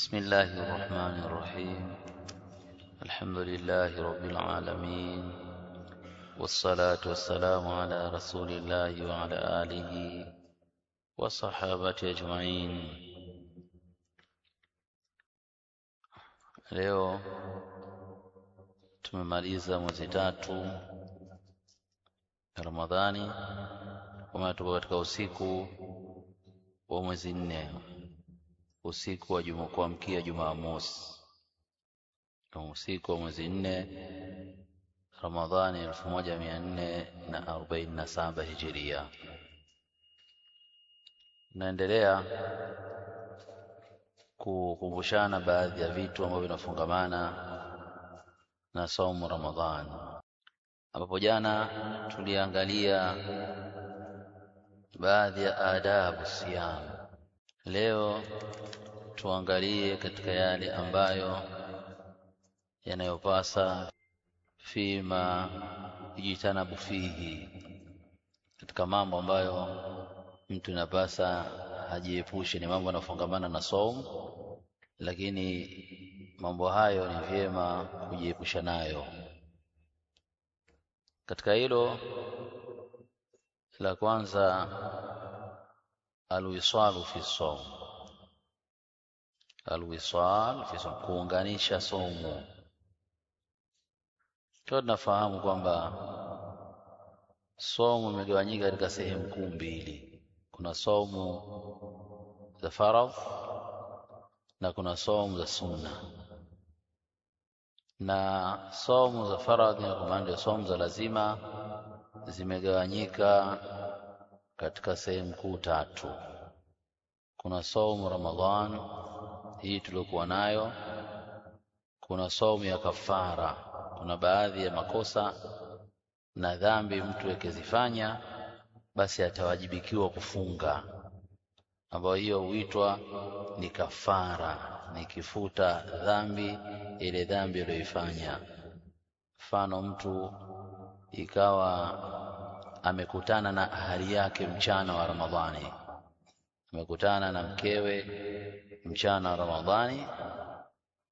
بسم الله الرحمن الرحيم. الحمد لله رب العالمين. والصلاة والسلام على رسول الله وعلى آله وصحابته أجمعين. Leo tumemaliza mwezi tatu Ramadhani. Kama tuko katika usiku wa mwezi nne. Usiku wa juma kuamkia Jumamosi usiku wa mwezi nne Ramadhani elfu moja mia nne na arobaini na saba hijiria. Tunaendelea kukumbushana baadhi ya vitu ambavyo vinafungamana na saumu Ramadhani, ambapo jana tuliangalia baadhi ya adabu siyam. Leo tuangalie katika yale ambayo yanayopasa fima yujitanabu fihi, katika mambo ambayo mtu inapasa ajiepushe. Ni mambo yanayofungamana na somu, lakini mambo hayo ni vyema kujiepusha nayo. Katika hilo la kwanza, alwisalu fi saum, alwisal fi saum, kuunganisha saumu Kwa tunafahamu kwamba somu imegawanyika katika sehemu kuu mbili. Kuna somu za faradh na kuna somu za sunna. Na somu za faradhi na kwa maana somu za lazima zimegawanyika katika sehemu kuu tatu. Kuna saumu Ramadhan hii tuliokuwa nayo, kuna saumu ya kafara kuna baadhi ya makosa na dhambi mtu akizifanya basi atawajibikiwa kufunga, ambayo hiyo huitwa ni kafara, ni kifuta dhambi ile dhambi aliyoifanya. Mfano, mtu ikawa amekutana na ahali yake mchana wa Ramadhani, amekutana na mkewe mchana wa Ramadhani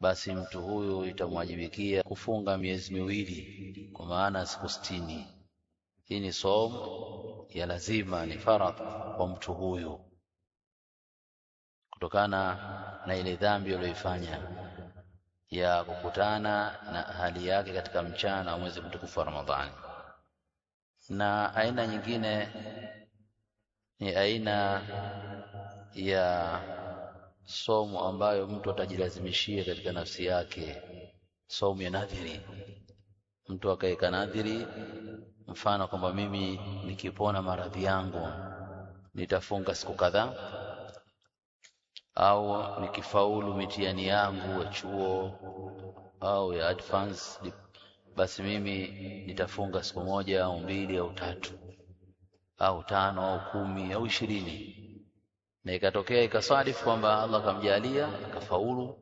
basi mtu huyu itamwajibikia kufunga miezi miwili kwa maana siku sitini. Hii ni somo ya lazima, ni faradh kwa mtu huyu kutokana na ile dhambi aliyoifanya ya kukutana na ahali yake katika mchana wa mwezi mtukufu wa Ramadhani. Na aina nyingine ni aina ya somo ambayo mtu atajilazimishia katika nafsi yake, somo ya nadhiri. Mtu akaweka nadhiri, mfano kwamba mimi nikipona maradhi yangu nitafunga siku kadhaa, au nikifaulu mitihani yangu ya chuo au ya advance, basi mimi nitafunga siku moja au mbili au tatu au tano au kumi au ishirini na ikatokea ikasadifu kwamba Allah akamjalia akafaulu,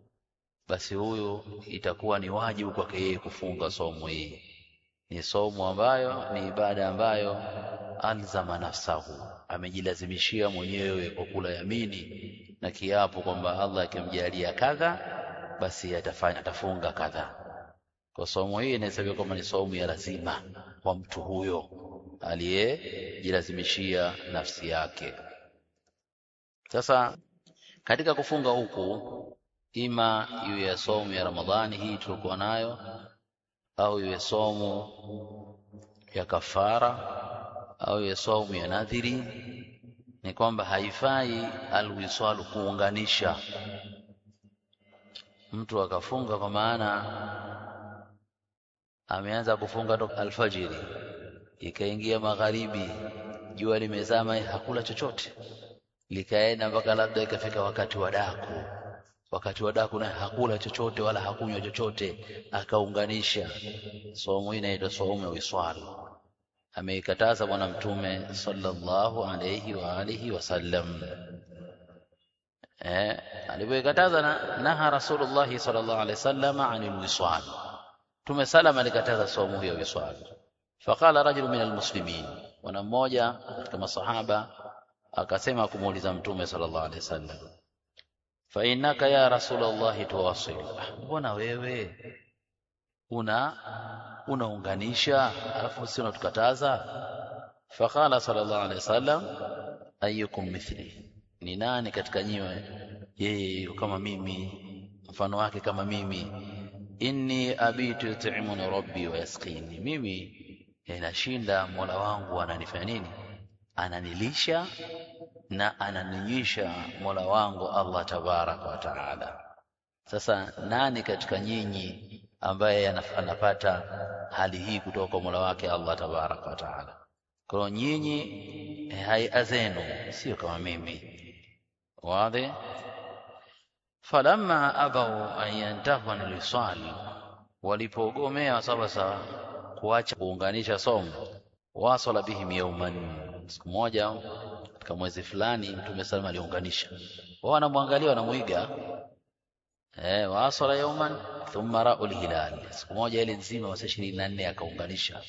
basi huyu itakuwa ni wajibu kwake yeye kufunga somo hii. Ni somo ambayo ni ibada ambayo alzama nafsahu, amejilazimishia mwenyewe kwa kula yamini na kiapo kwamba Allah akimjalia kadha, basi atafanya atafunga kadha. Kwa somo hii inahesabiwa kwamba ni somo ya lazima kwa mtu huyo aliyejilazimishia nafsi yake. Sasa katika kufunga huku, ima iwe ya somu ya Ramadhani hii tulikuwa nayo, au iwe somu ya kafara, au iwe somu ya nadhiri, ni kwamba haifai alwiswalu, kuunganisha mtu akafunga, kwa maana ameanza kufunga toka alfajiri, ikaingia magharibi, jua limezama, hakula chochote likaenda mpaka labda ikafika wakati wa daku, wakati wa daku naye hakula chochote wala hakunywa chochote, akaunganisha. Somo hii inaitwa somo ya wiswali. ameikataza Bwana Mtume sallallahu alayhi wa alihi wasallam. Eh, alipoikataza na naha Rasulullah sallallahu alayhi wasallam anil wiswal, Mtume salama alikataza saumu hiyo wiswal. Faqala rajulu min almuslimin, wana mmoja katika masahaba akasema kumuuliza mtume sallallahu alaihi wasallam fa innaka ya rasulullah tuwasil. Mbona wewe una unaunganisha alafu si unatukataza? Faqala sallallahu alaihi wasallam ayyukum mithli. Ni nani katika nyiwe yeye kama mimi? Mfano wake kama mimi inni abitu yut'imuni rabbi wa yasqini. Mimi ninashinda mola wangu ananifanya nini? Ananilisha na ananinywisha mola wangu allah tabaraka wa taala. Sasa nani katika nyinyi ambaye anapata hali hii kutoka kwa mola wake allah tabaraka wa taala? Kwa nyinyi haia zenu sio kama mimi. Wadhi falamma abau an yantahu liswali, walipogomea sasa kuacha kuunganisha somo wasala bihim yauman siku moja katika mwezi fulani mtume salama aliunganisha. Wao wanamwangalia wanamuiga eh wasala yauman thumma ra'u lhilal, siku moja ile nzima masaa ishirini na nne akaunganisha.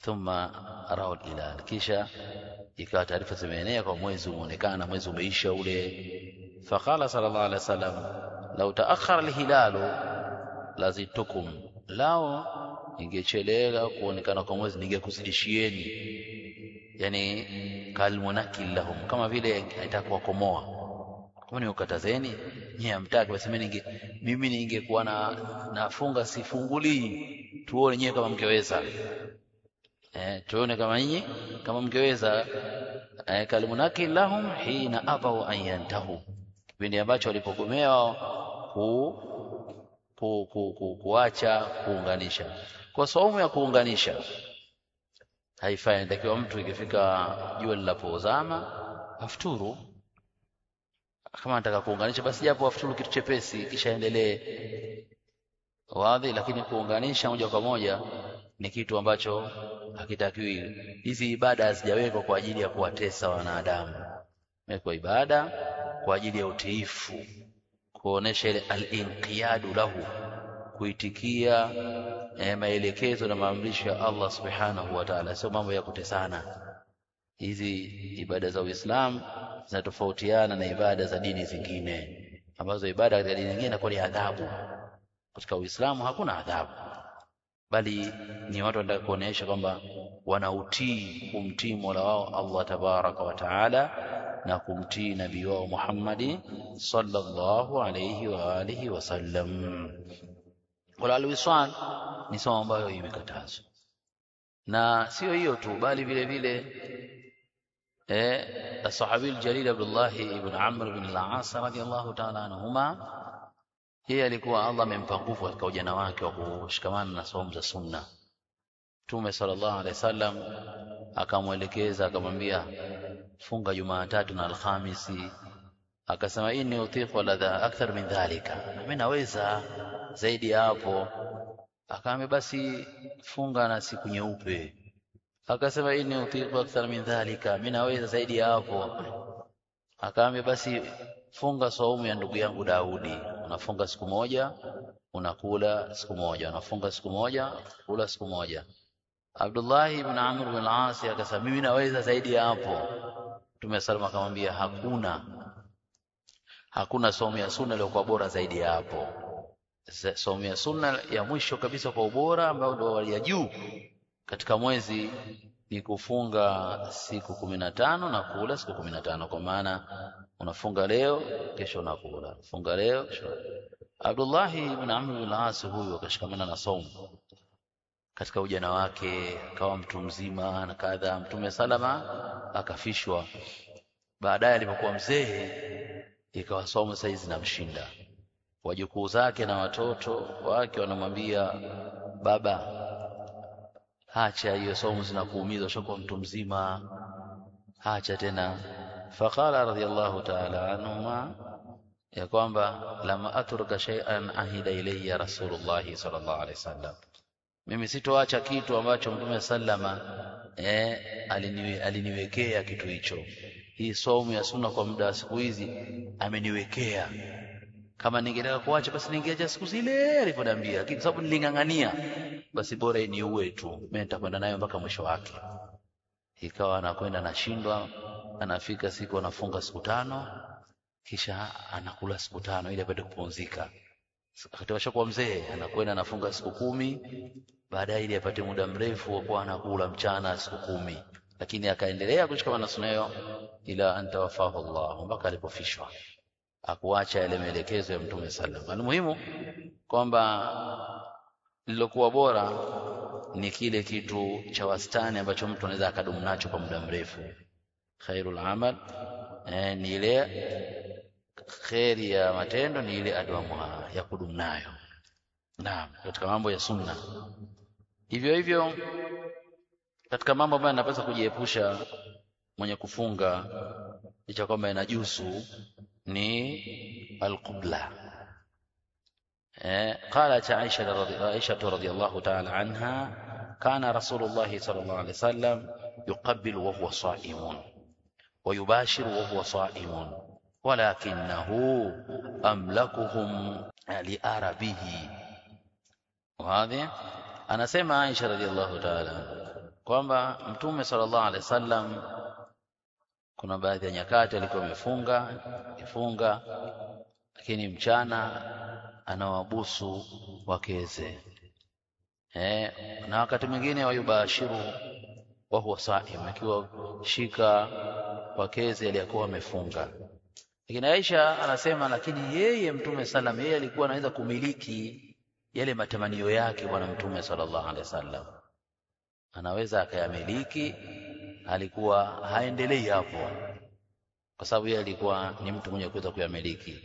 Thumma ra'u lhilal, kisha ikawa taarifa zimeenea kwa mwezi umeonekana mwezi umeisha ule faqala الله عليه وسلم لو ta'akhkhara alhilalu lazitukum lao ingechelewa kuonekana kwa mwezi ningekuzidishieni yani kalmunakil lahum kama vile itakuwa komoa kama nimekatazeni nyie mtaki basi ninge mimi ningekuwa na nafunga sifungulii. Tuone nyewe kama mkeweza eh tuone kama nyinyi kama mkeweza eh, lahum hina abau an yantahu kipindi ambacho walipogomea ku, ku, ku, ku, kuacha kuunganisha. Kwa saumu ya kuunganisha haifai inatakiwa mtu ikifika jua linapozama afuturu. Kama anataka kuunganisha basi japo afuturu kitu chepesi kisha endelee wadhi lakini kuunganisha moja kwa moja ni kitu ambacho hakitakiwi. Hizi ibada hazijawekwa kwa ajili ya kuwatesa wanadamu. Imewekwa ibada kwa ajili ya utiifu kuonesha ile al-inqiyadu lahu kuitikia eh, maelekezo na maamrisho ya Allah subhanahu wa ta'ala. Sio mambo ya kutesana. Hizi ibada za Uislamu zinatofautiana na ibada za dini zingine ambazo ibada katika dini nyingine inakuwa ni adhabu. Katika Uislamu hakuna adhabu. Bali ni watu wanataka kuonesha kwamba wanautii kumtii Mola wao Allah tabaraka wa taala na kumtii nabii wao Muhammadi sallallahu alayhi wa alihi wasallam. Wala ni somo ambayo imekatazwa, na sio hiyo tu, bali vile vile eh, sahabi aljalil Abdullah ibn Amr ibn al-As radiyallahu ta'ala anhuma, yeye alikuwa Allah amempa nguvu katika ujana wake wa kushikamana na somo za sunna. Mtume sallallahu alaihi wasallam akamwelekeza akamwambia funga Jumatatu na Alhamisi. Akasema inni utiqu ladha akthar min dhalika, mimi naweza zaidi ya hapo. Akaambia basi funga na siku nyeupe. Akasema inni utiqu akthar min dhalika, mimi naweza zaidi ya hapo. Akaambia basi funga saumu ya ndugu yangu Daudi, unafunga siku moja unakula siku moja, unafunga siku moja kula siku moja. Abdullah ibn Amr ibn al-As akasema mimi naweza zaidi ya hapo. Mtume salama akamwambia hakuna hakuna somo ya sunna iliyokuwa bora zaidi ya hapo. Somo ya sunna ya mwisho kabisa kwa ubora ambayo ndio ya juu katika mwezi ni kufunga siku kumi na tano na kula siku kumi na tano kwa maana unafunga leo kesho unakula, funga leo kesho. Abdullah ibn Amr bin al-As huyu akashikamana na somo katika ujana wake akawa mtu mzima na kadha. Mtume salama akafishwa. Baadaye alipokuwa mzee, ikawa somo saizi zinamshinda. Wajukuu zake na watoto wake wanamwambia, baba, hacha hiyo somo zinakuumiza, ushakuwa mtu mzima, hacha tena. Faqala radhiyallahu ta'ala anhuma ya kwamba lama atruka shay'an ahida ilayya Rasulullah sallallahu alaihi wasallam mimi sitoacha kitu ambacho Mtume sallama eh, aliniwe, aliniwekea kitu hicho. Hii somo ya sunna kwa muda wa siku hizi ameniwekea. Kama ningetaka kuacha basi ningeacha siku zile alivyoniambia, lakini sababu niling'ang'ania, basi bora iniue tu, mimi nitakwenda nayo mpaka mwisho wake. Ikawa anakwenda anashindwa, anafika siku anafunga siku tano, kisha anakula siku tano ili apate kupumzika. Wakati washakuwa mzee, anakwenda anafunga siku kumi baadaye, ili apate muda mrefu wa kuwa anakula mchana siku kumi, lakini akaendelea kushikamana na sunna hiyo ila antawafahu Allah, mpaka alipofishwa, akuacha yale maelekezo ya Mtume sallam. Almuhimu kwamba lilokuwa bora ni kile kitu cha wastani ambacho mtu anaweza akadumu nacho kwa muda mrefu. Khairul amal eh, ni ile kheri ya matendo ni ile adwamuha ya kudumu nayo. Naam katika mambo ya sunna. Hivyo hivyo katika mambo ambayo anapaswa kujiepusha mwenye kufunga licha kwamba inajusu ni alqubla eh qalat aisha aisha radhiyallahu ta'ala anha kana rasulullah sallallahu alayhi wasallam yuqabbilu wa huwa sa'imun wa yubashiru wa huwa sa'imun walakinahu amlakuhum liarabihi. Wazi anasema Aisha radhiallahu ta'ala kwamba Mtume sallallahu alaihi wasallam kuna baadhi ya nyakati alikuwa amefunga ifunga lakini mchana anawabusu wakeze. Eh, na wakati mwingine wayubashiru wa huwa saim, akiwa shika wakeze aliyakuwa amefunga. Lakini Aisha anasema, lakini yeye Mtume salam, yeye alikuwa anaweza kumiliki yale matamanio yake bwana Mtume sallallahu alaihi wasallam, anaweza akayamiliki, alikuwa haendelei hapo, kwa sababu yeye alikuwa ni mtu mwenye kuweza kuyamiliki.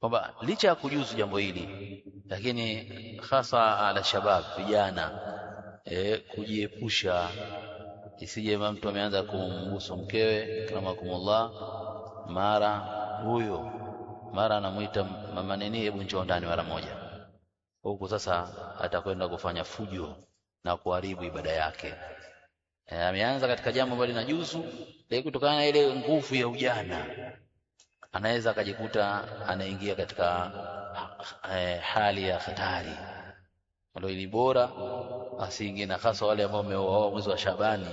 Kwamba licha ya kujuzu jambo hili lakini hasa ala shabab vijana e, kujiepusha. Isije mtu ameanza kumbusu mkewe akramakumullah mara huyo. Mara anamwita mama nini hebu njoo ndani mara moja. Huku sasa atakwenda kufanya fujo na kuharibu ibada yake. E, ameanza katika jambo ambalo linajuzu lakini kutokana na ile nguvu ya ujana. Anaweza akajikuta anaingia katika eh, hali ya hatari. Ndio ni bora asiingie, na hasa wale ambao wameoa mwezi wa Shabani,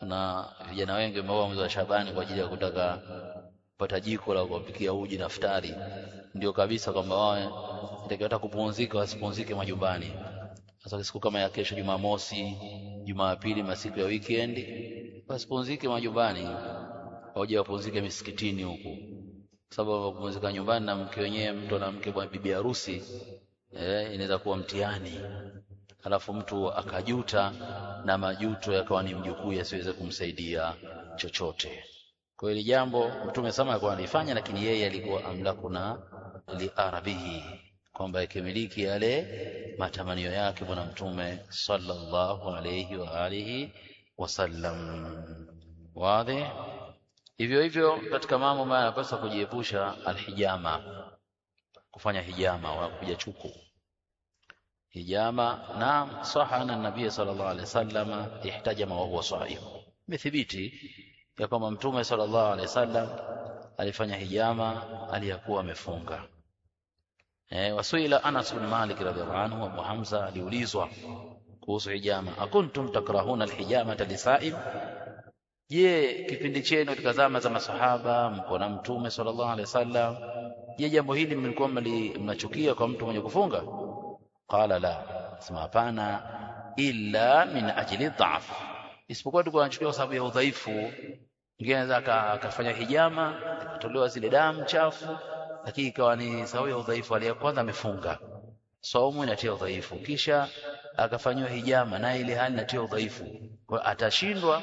na vijana wengi wameoa mwezi wa Shabani kwa ajili ya kutaka kupata jiko la kupikia uji na futari, ndio kabisa kwamba wao itakayotaka kupumzika wasipumzike majumbani. Sasa siku kama ya kesho, Jumamosi, Jumapili, masiku ya weekend, wasipumzike majumbani, waje wapumzike misikitini huku sababu kupumzika nyumbani na mke wenyewe, mtu na mke bwana bibi harusi eh, inaweza kuwa mtihani, alafu mtu akajuta na majuto yakawa ni mjukuu yasiweze kumsaidia chochote. Kwa hili jambo Mtume sama alikuwa analifanya, lakini yeye alikuwa amlakuna liarabihi, kwamba yakimiliki yale matamanio yake Bwana Mtume sallallahu alayhi wa alihi wasallam. Wazi hivyo hivyo katika mambo ambayo anapaswa kujiepusha alhijama, kufanya hijama wanakuja chuku. Hijama na saha anna nabii sallallahu alayhi wasallam ihtajama wa huwa saim, imethibiti ya kwamba mtume sallallahu alaihi wasallam alifanya hijama aliyakuwa amefunga. E, wasuila Anas bin Malik radhiallahu anhu, Abu Hamza aliulizwa kuhusu hijama, akuntum takrahuna alhijamata lisaim Je, kipindi chenu katika zama za masahaba mko na mtume sallallahu alaihi wasallam, je, jambo hili mlikuwa mnachukia kwa mtu mwenye kufunga? Qala la, sema hapana, illa min ajli dhaf, isipokuwa tu tunachukia kwa sababu ya udhaifu. Mwingine anaweza akafanya hijama kutolewa zile damu chafu, lakini ikawa ni sababu ya udhaifu. Aliye kwanza amefunga, saumu inatia udhaifu, kisha akafanyiwa hijama naye ile hali inatia udhaifu, kwa atashindwa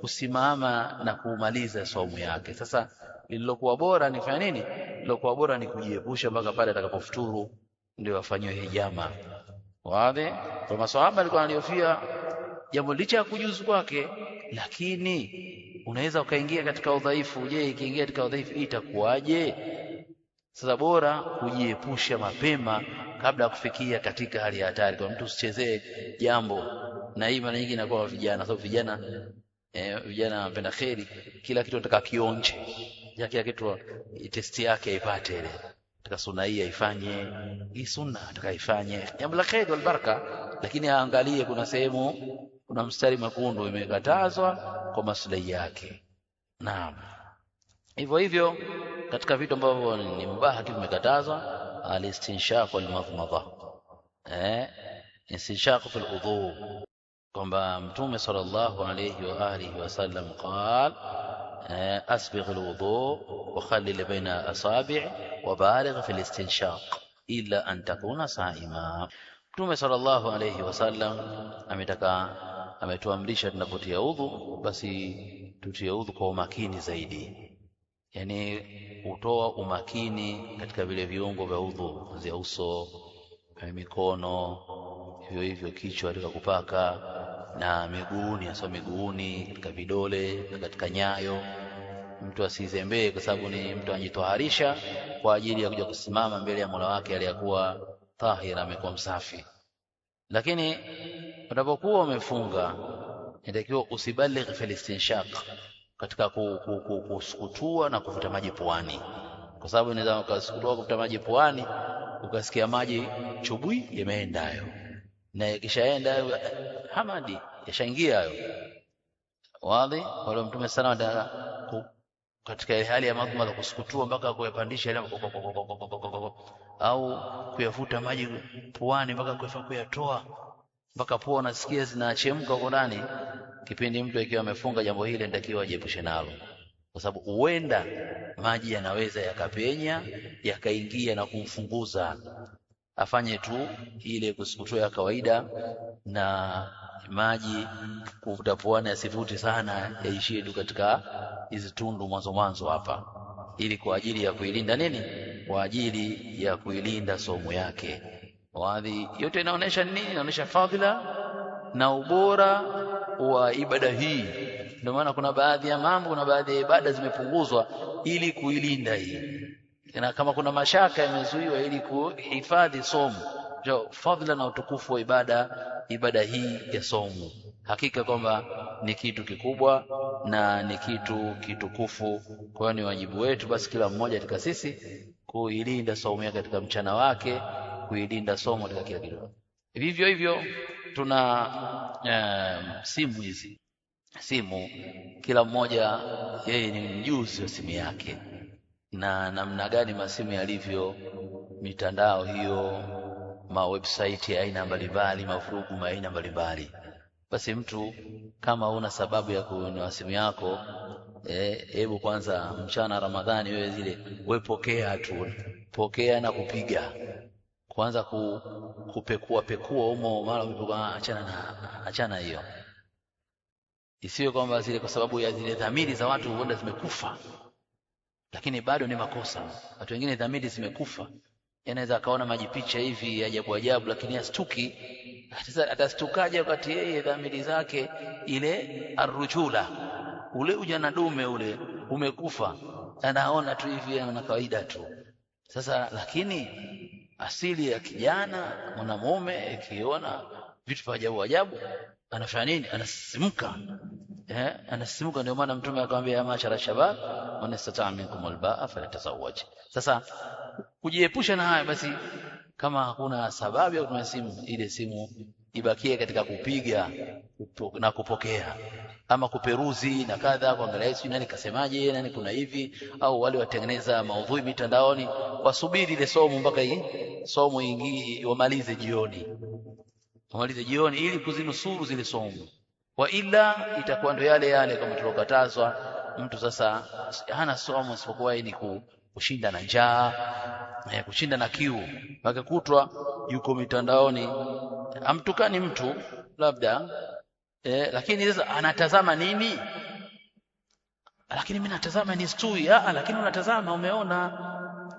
kusimama na kuumaliza saumu yake. Sasa lililokuwa bora ni nini? Lililokuwa bora ni kujiepusha mpaka pale atakapofuturu ndio afanyiwe hijama. Wazi kwa maswahaba alikuwa analiofia jambo licha ya kujuzu kwake, lakini unaweza ukaingia katika udhaifu. Je, ikiingia katika udhaifu itakuwaje? Sasa bora kujiepusha mapema kabla ya kufikia katika hali ya hatari, kwa mtu usichezee jambo. Na hii mara nyingi inakuwa vijana, sababu vijana eh, vijana wanapenda kheri, kila kitu nataka kionje, ya kila kitu testi yake aipate ile, nataka sunna hii aifanye, hii sunna atakaifanye jambo la kheri wal baraka, lakini aangalie kuna sehemu kuna mstari mwekundu imekatazwa kwa maslahi yake. Naam, hivyo hivyo katika vitu ambavyo ni mubaha tu vimekatazwa alistinshaq almadhmadha eh? Istinshaq fil udhu kwamba mtume sallallahu alayhi wa alihi wasallam qal asbigh alwudu wa khallil baina asabi' wa baligh fil istinshaq illa an takuna sa'ima. Mtume sallallahu alayhi wasallam ametaka ametuamrisha tunapotia udhu basi tutie udhu kwa umakini zaidi. Yaani utoa umakini katika vile viungo vya udhu vya uso mikono hivyo hivyo kichwa katika kupaka na miguuni hasa miguuni katika vidole na katika nyayo. Mtu asizembee kwa sababu ni mtu anajitoharisha kwa ajili ya kuja kusimama mbele ya Mola wake aliyakuwa tahira amekuwa msafi. Lakini unapokuwa umefunga inatakiwa usibaligh fil katika kusukutua na kuvuta maji puani. Kwa sababu inaweza ukasukutua kuvuta maji puani ukasikia maji chubui yameenda hayo. Na yakishaenda hamadi yashaingia hayo. Wadhi wale mtume sana katika hali ya madhmadha kusukutua mpaka kuyapandisha ile au kuyafuta maji puani mpaka kuyatoa mpaka pua unasikia zinachemka huko ndani kipindi mtu akiwa amefunga jambo hili ndakiwa ajiepushe nalo. Kwa sababu huenda maji yanaweza yakapenya yakaingia na kumfunguza. Afanye tu ile kusukutua ya kawaida na maji kuvuta puani asivute sana yaishie tu katika hizi tundu mwanzo mwanzo hapa. Ili kwa ajili ya kuilinda nini? Kwa ajili ya kuilinda somo yake wadhi yote inaonesha nini? Inaonesha fadhila na ubora wa ibada hii. Ndio maana kuna baadhi ya mambo kuna baadhi ya ibada zimepunguzwa ili kuilinda hii. Na kama kuna mashaka yamezuiwa ili kuhifadhi somo jo fadhila na utukufu wa ibada ibada hii ya somo hakika kwamba ni kitu kikubwa na ni kitu kitukufu. Kwa hiyo ni wajibu wetu basi kila mmoja katika sisi kuilinda saumu yake katika mchana wake kuilinda somo katika kila kitu vivyo hivyo tuna um, simu hizi. Simu kila mmoja yeye ni mjuzi wa simu yake. Na namna gani masimu yalivyo mitandao hiyo ma website ya aina mbalimbali mavurugu ya aina mbalimbali. Basi mtu kama una sababu ya kununua simu yako hebu eh, kwanza mchana Ramadhani wewe zile wepokea pokea tu pokea na kupiga kwanza ku, kupekua pekua umo mara umepekua achana na achana hiyo. Isiwe kwamba zile kwa sababu ya zile dhamiri za watu huenda zimekufa. Lakini bado ni makosa. Watu wengine dhamiri zimekufa. Anaweza akaona maji picha hivi ajabu ajabu lakini astuki. Atastukaje wakati yeye dhamiri zake ile arrujula? Ule ujana dume ule umekufa. Anaona tu hivi na kawaida tu. Sasa lakini asili ya kijana mwanamume akiona vitu vya ajabu ajabu anafanya nini? Anasisimka. Eh anasisimka ndio maana mtume akamwambia ya mashara shabab man istata'a minkum albaa falyatazawwaj. Sasa kujiepusha na haya basi kama hakuna sababu ya kutumia simu ile simu ibakie katika kupiga na kupokea. Ama kuperuzi na kadha kuangalia si nani kasemaje nani kuna hivi au wale watengeneza maudhui mitandaoni wasubiri ile somo mpaka hii somo ingie wamalize jioni. Wamalize jioni ili kuzinusuru zile somo. Wa ila itakuwa ndo yale yale kama tulokatazwa mtu sasa hana somo isipokuwa ni kushinda na njaa eh, kushinda na kiu. Mpaka kutwa yuko mitandaoni. Amtukani mtu labda eh, lakini sasa anatazama nini? Lakini mimi natazama ni stui ah lakini unatazama umeona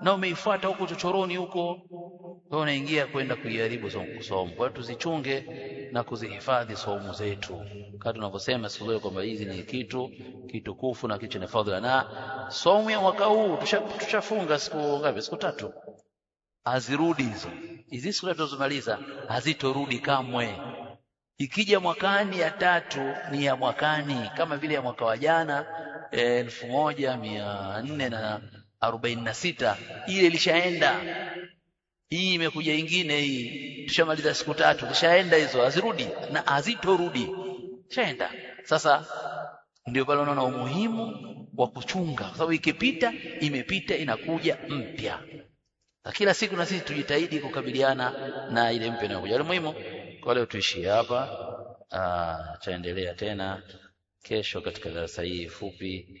na umeifuata huko chochoroni huko. Unaingia kwenda kuiharibu somo kwa hiyo tuzichunge na kuzihifadhi somo zetu. Kama tunavyosema siku zote kwamba hizi ni kitu kitukufu na kitu chenye fadhila. Na somo ya mwaka huu tushafunga siku ngapi? Siku tatu. Hazirudi hizo. Hizi siku tunazomaliza hazitorudi kamwe. Ikija mwakani ya tatu ni ya mwakani. Kama vile ya mwaka wa jana elfu moja mia nne na arobaini na sita. Ile ilishaenda. Hii imekuja ingine hii. Tushamaliza siku tatu. Zishaenda hizo hazirudi na hazitorudi. Shaenda. Sasa ndio pale unaona umuhimu wa kuchunga, kwa sababu ikipita imepita, inakuja mpya. Na kila siku na sisi tujitahidi kukabiliana na ile mpya inayokuja. Muhimu. Kwa leo tuishie hapa, chaendelea tena kesho katika darasa hii fupi